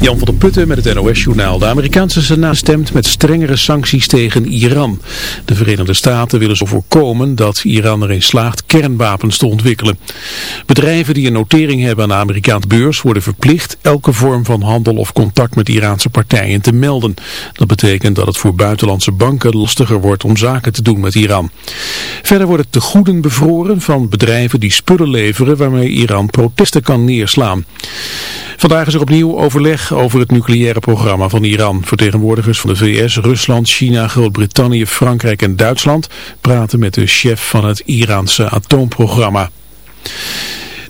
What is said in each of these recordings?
Jan van der Putten met het NOS-journaal. De Amerikaanse Senaat stemt met strengere sancties tegen Iran. De Verenigde Staten willen zo voorkomen dat Iran erin slaagt kernwapens te ontwikkelen. Bedrijven die een notering hebben aan de Amerikaanse beurs worden verplicht elke vorm van handel of contact met Iraanse partijen te melden. Dat betekent dat het voor buitenlandse banken lastiger wordt om zaken te doen met Iran. Verder worden tegoeden bevroren van bedrijven die spullen leveren waarmee Iran protesten kan neerslaan. Vandaag is er opnieuw overleg over het nucleaire programma van Iran. Vertegenwoordigers van de VS, Rusland, China, Groot-Brittannië, Frankrijk en Duitsland praten met de chef van het Iraanse atoomprogramma.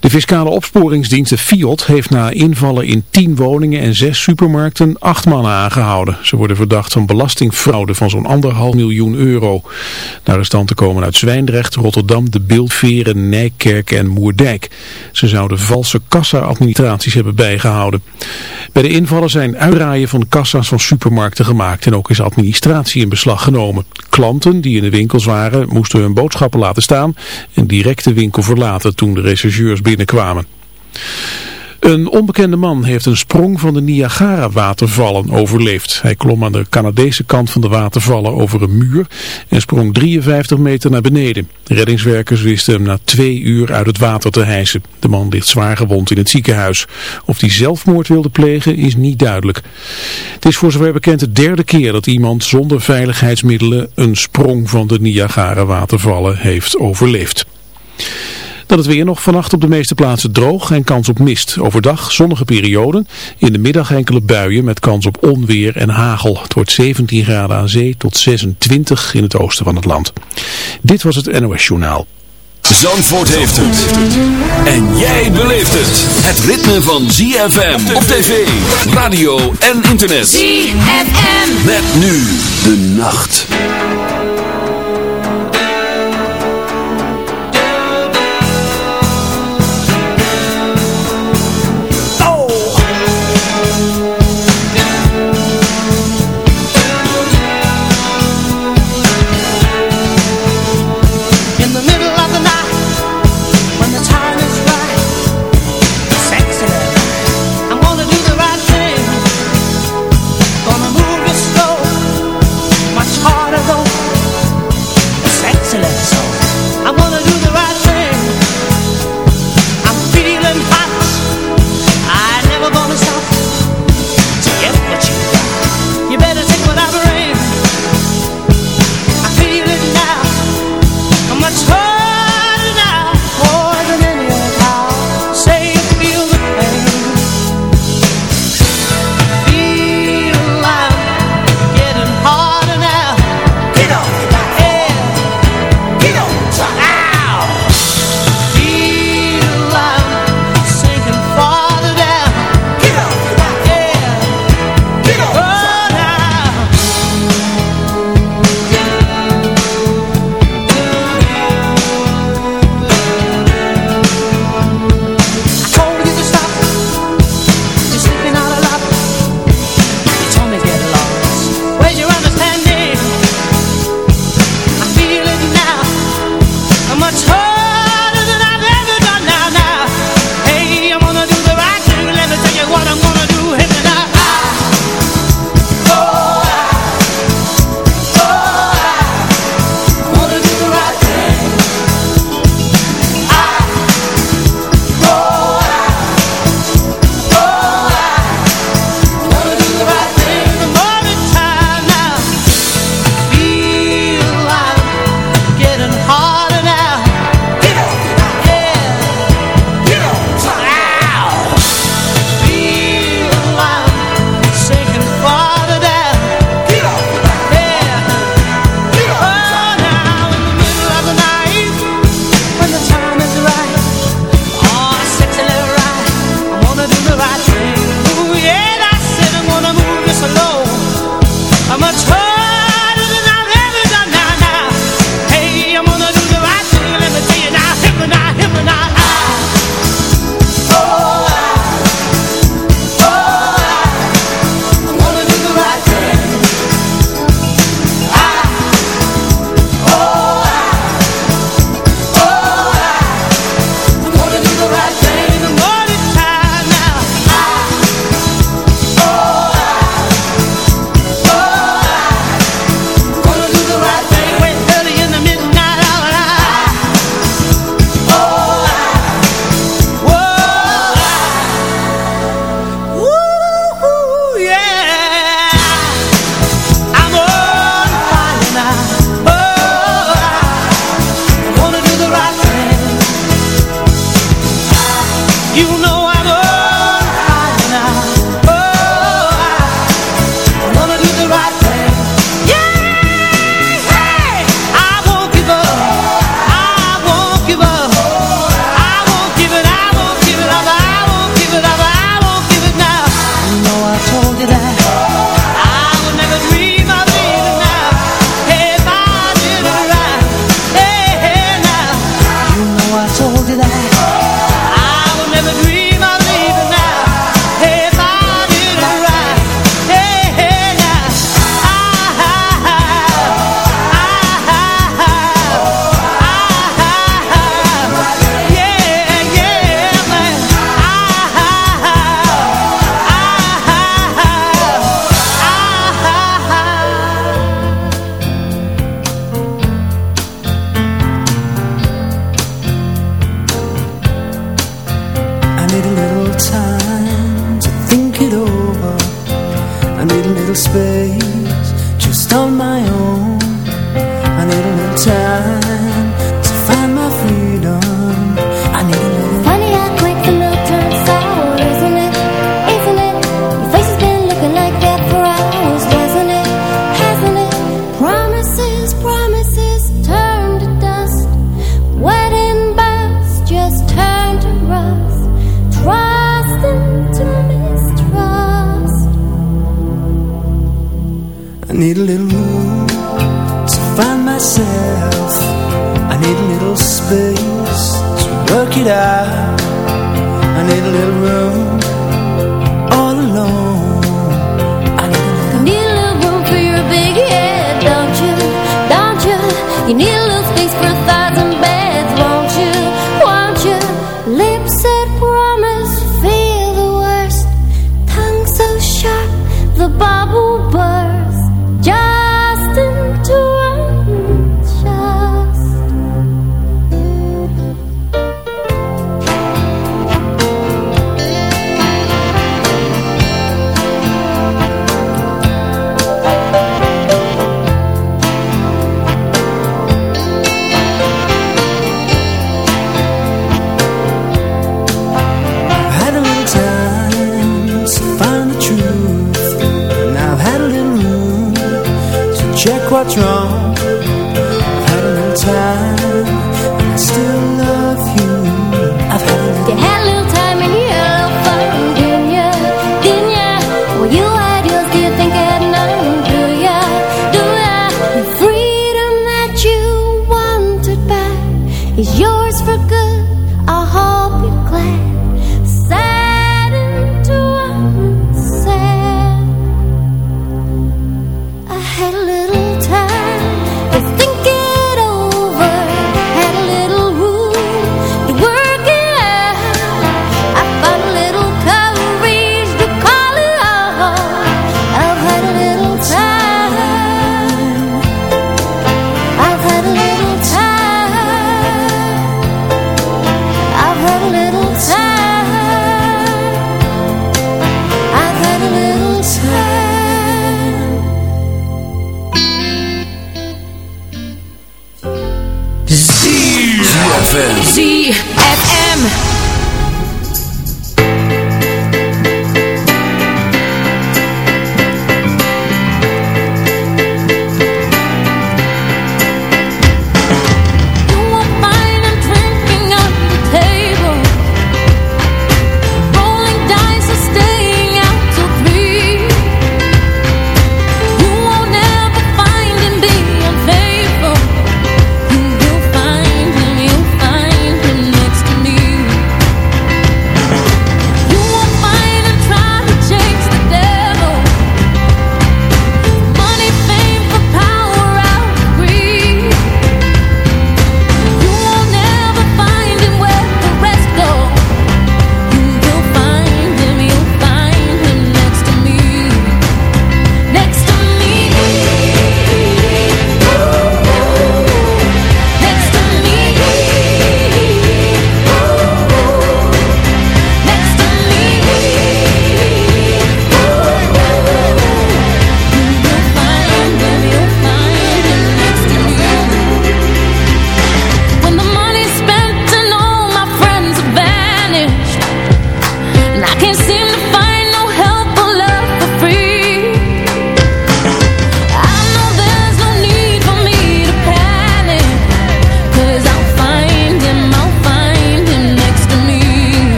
De fiscale opsporingsdienst FIOD heeft na invallen in 10 woningen en 6 supermarkten 8 mannen aangehouden. Ze worden verdacht van belastingfraude van zo'n anderhalf miljoen euro. De arrestanten komen uit Zwijndrecht, Rotterdam, De Beeldveren, Nijkerk en Moerdijk. Ze zouden valse kassa-administraties hebben bijgehouden. Bij de invallen zijn uitraaien van kassa's van supermarkten gemaakt en ook is administratie in beslag genomen. Klanten die in de winkels waren moesten hun boodschappen laten staan en direct de winkel verlaten toen de rechercheurs binnenkwamen. Een onbekende man heeft een sprong van de Niagara-watervallen overleefd. Hij klom aan de Canadese kant van de watervallen over een muur en sprong 53 meter naar beneden. reddingswerkers wisten hem na twee uur uit het water te hijsen. De man ligt zwaar gewond in het ziekenhuis. Of hij zelfmoord wilde plegen is niet duidelijk. Het is voor zover bekend de derde keer dat iemand zonder veiligheidsmiddelen een sprong van de Niagara-watervallen heeft overleefd. Dan het weer nog vannacht op de meeste plaatsen droog en kans op mist. Overdag zonnige perioden. In de middag enkele buien met kans op onweer en hagel. Het wordt 17 graden aan zee tot 26 in het oosten van het land. Dit was het NOS Journaal. Zandvoort heeft het. En jij beleeft het. Het ritme van ZFM op tv, radio en internet. ZFM. Met nu de nacht.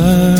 were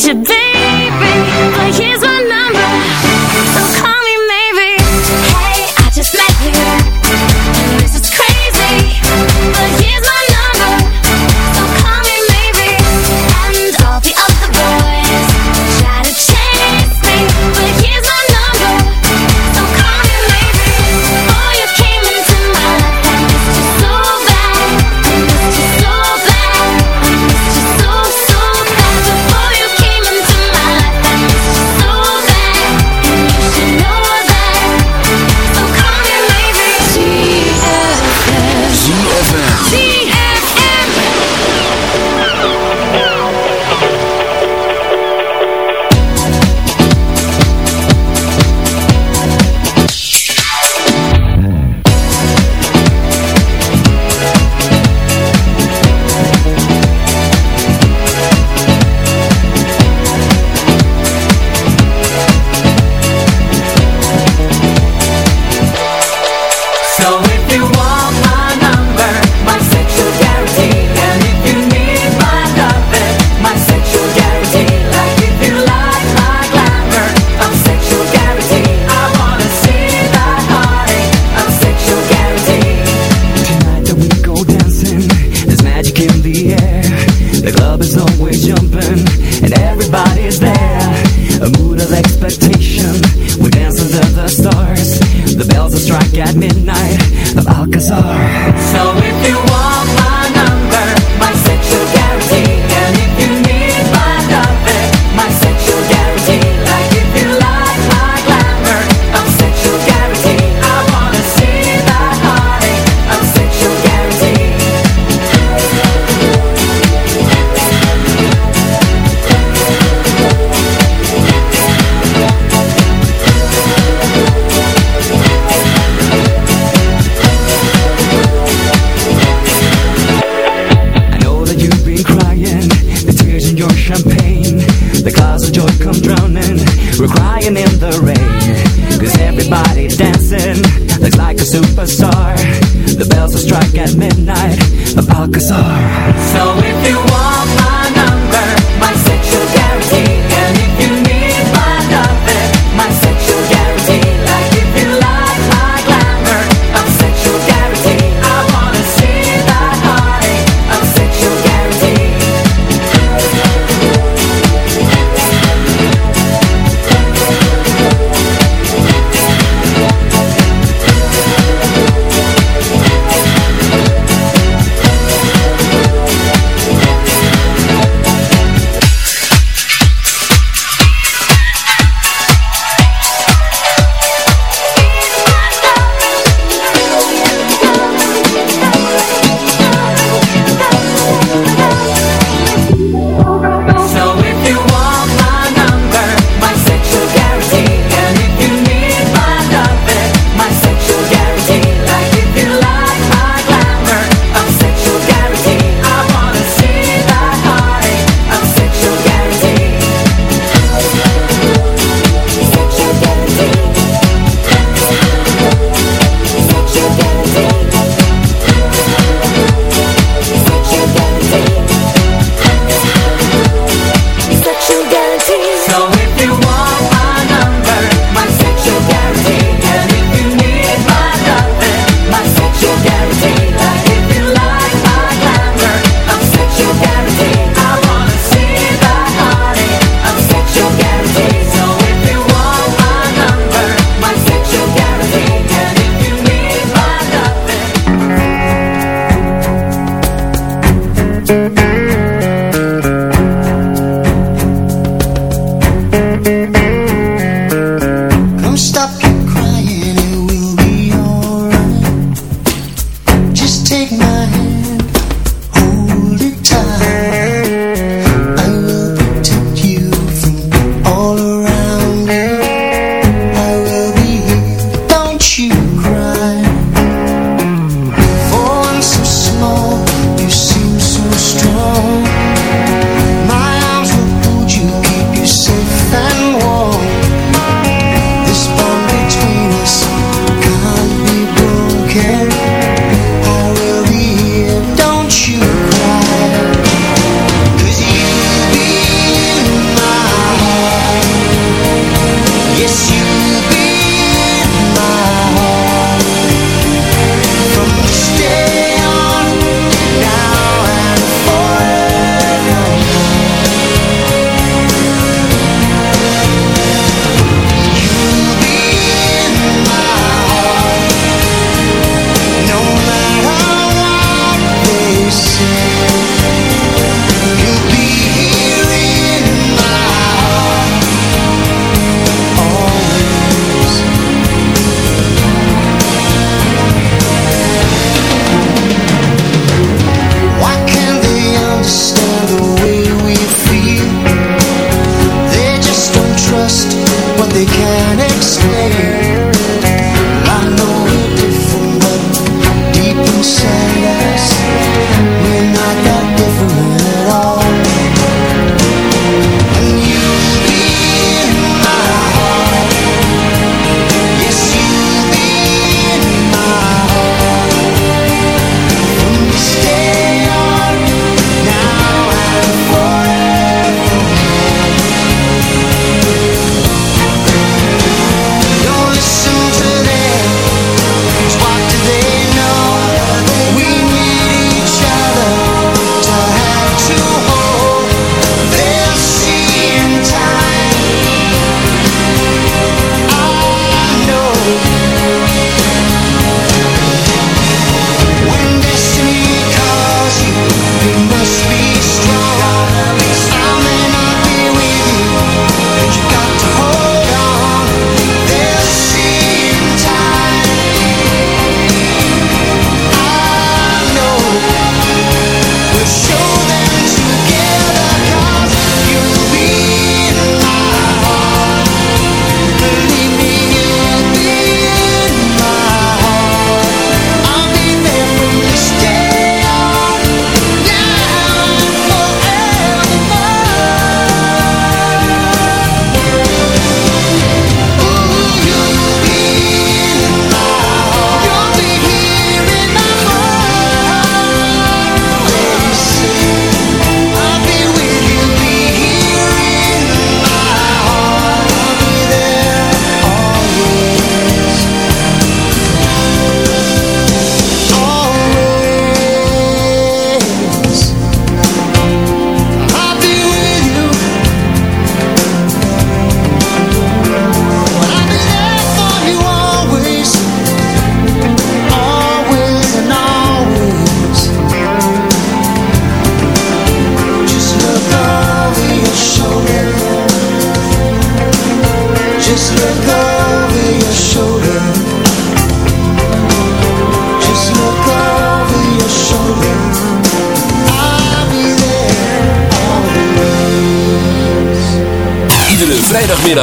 At you, baby, but here's my